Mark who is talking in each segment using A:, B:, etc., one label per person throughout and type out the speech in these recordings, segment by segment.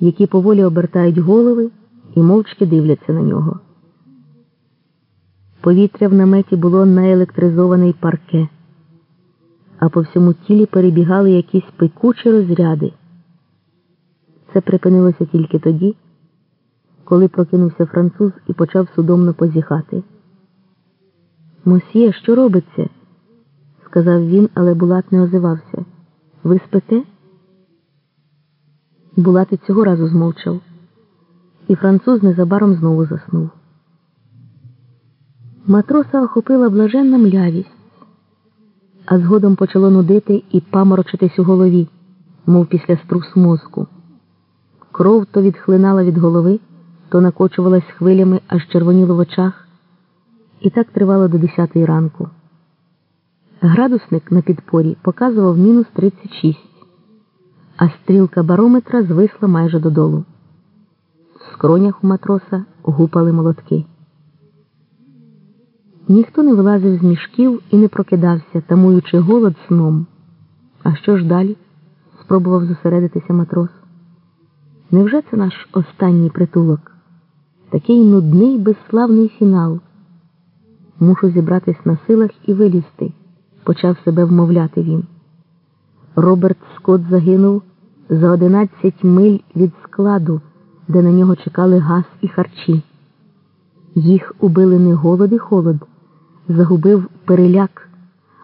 A: які поволі обертають голови і мовчки дивляться на нього. Повітря в наметі було наелектризоване й парке, а по всьому тілі перебігали якісь пекучі розряди. Це припинилося тільки тоді, коли прокинувся француз і почав судомно позіхати. Мосьє, що робиться? сказав він, але Булат не озивався. Ви спите? Булат і цього разу змовчав, і француз незабаром знову заснув. Матроса охопила блаженна млявість, а згодом почало нудити і паморочитись у голові, мов після струс мозку. Кров то відхлинала від голови, то накочувалась хвилями, аж червоніло в очах, і так тривало до десятої ранку. Градусник на підпорі показував мінус 36, а стрілка барометра звисла майже додолу. В скронях у матроса гупали молотки. Ніхто не вилазив з мішків і не прокидався, тамуючи голод сном. А що ж далі? спробував зосередитися матрос. Невже це наш останній притулок? Такий нудний, безславний фінал. Мушу зібратись на силах і вилізти, почав себе вмовляти він. Роберт Скотт загинув за одинадцять миль від складу, де на нього чекали газ і харчі. Їх убили не голод і холод, загубив переляк.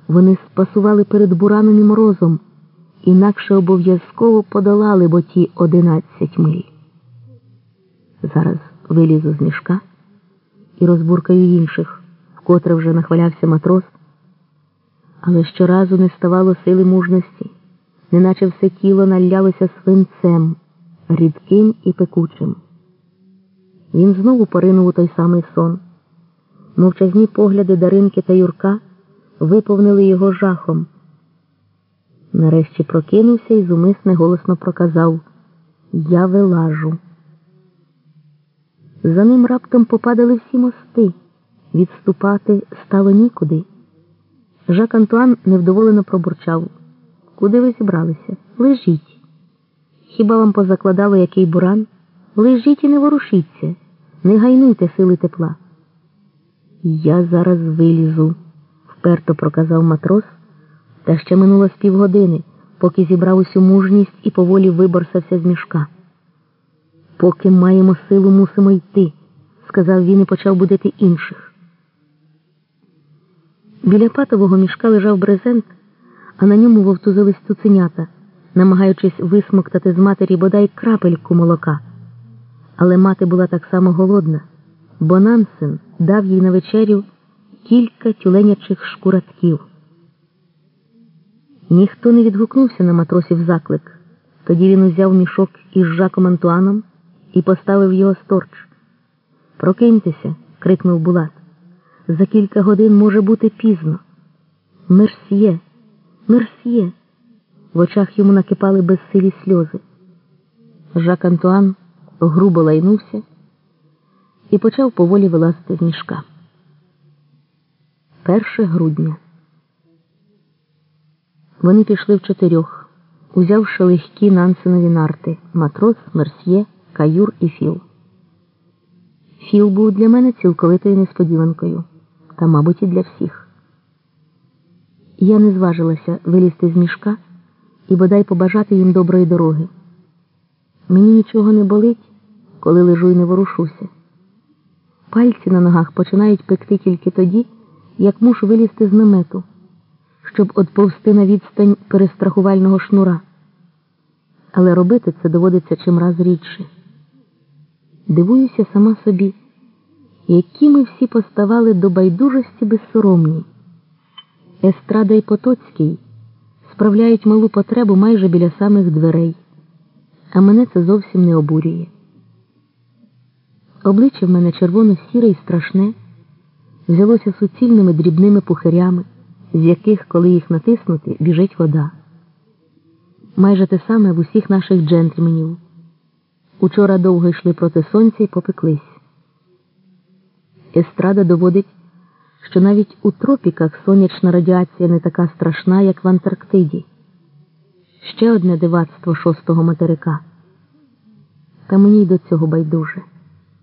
A: Вони спасували перед бураном і морозом, інакше обов'язково подолали бо ті одинадцять миль. Зараз вилізу з мішка і розбуркаю інших, вкотре вже нахвалявся матрос, але щоразу не ставало сили мужності, неначе все тіло налялося свинцем, рідким і пекучим. Він знову поринув у той самий сон. Мовчазні погляди Даринки та Юрка виповнили його жахом. Нарешті прокинувся і зумисне голосно проказав Я вилажу. За ним раптом попадали всі мости. Відступати стало нікуди. Жак Антуан невдоволено пробурчав. Куди ви зібралися? Лежіть. Хіба вам позакладало який буран? Лежіть і не ворушіться, не гайнуйте сили тепла. Я зараз вилізу, вперто проказав матрос, та ще минуло з півгодини, поки зібрав усю мужність і поволі виборсався з мішка. Поки маємо силу, мусимо йти, сказав він і почав будити інших. Біля патового мішка лежав брезент, а на ньому вовтузились цуценята, намагаючись висмоктати з матері бодай крапельку молока. Але мати була так само голодна, бо Нансен дав їй на вечерю кілька тюленячих шкуратків. Ніхто не відгукнувся на матросів заклик. Тоді він узяв мішок із Жаком Антуаном і поставив його сторч. Прокиньтеся, крикнув Булат. За кілька годин може бути пізно. Мерсьє, мерсьє. В очах йому накипали безсилі сльози. Жак Антуан грубо лайнувся і почав поволі вилазити з мішка. Перше грудня. Вони пішли в чотирьох, узявши легкі нансенові нарти матрос, мерсьє, каюр і філ. Філ був для мене цілковитою несподіванкою, та, мабуть, і для всіх. Я не зважилася вилізти з мішка і бодай побажати їм доброї дороги. Мені нічого не болить, коли лежу і не ворушуся. Пальці на ногах починають пекти тільки тоді, як мушу вилізти з намету, щоб отповсти на відстань перестрахувального шнура. Але робити це доводиться чимраз рідше. Дивуюся сама собі, які ми всі поставали до байдужості безсоромні. Естрада і Потоцький справляють малу потребу майже біля самих дверей, а мене це зовсім не обурює. Обличчя в мене червоно-сіре і страшне, взялося суцільними дрібними пухирями, з яких, коли їх натиснути, біжить вода. Майже те саме в усіх наших джентльменів. Учора довго йшли проти сонця і попеклись. Естрада доводить, що навіть у тропіках сонячна радіація не така страшна, як в Антарктиді. Ще одне дивацтво шостого материка. та мені й до цього байдуже.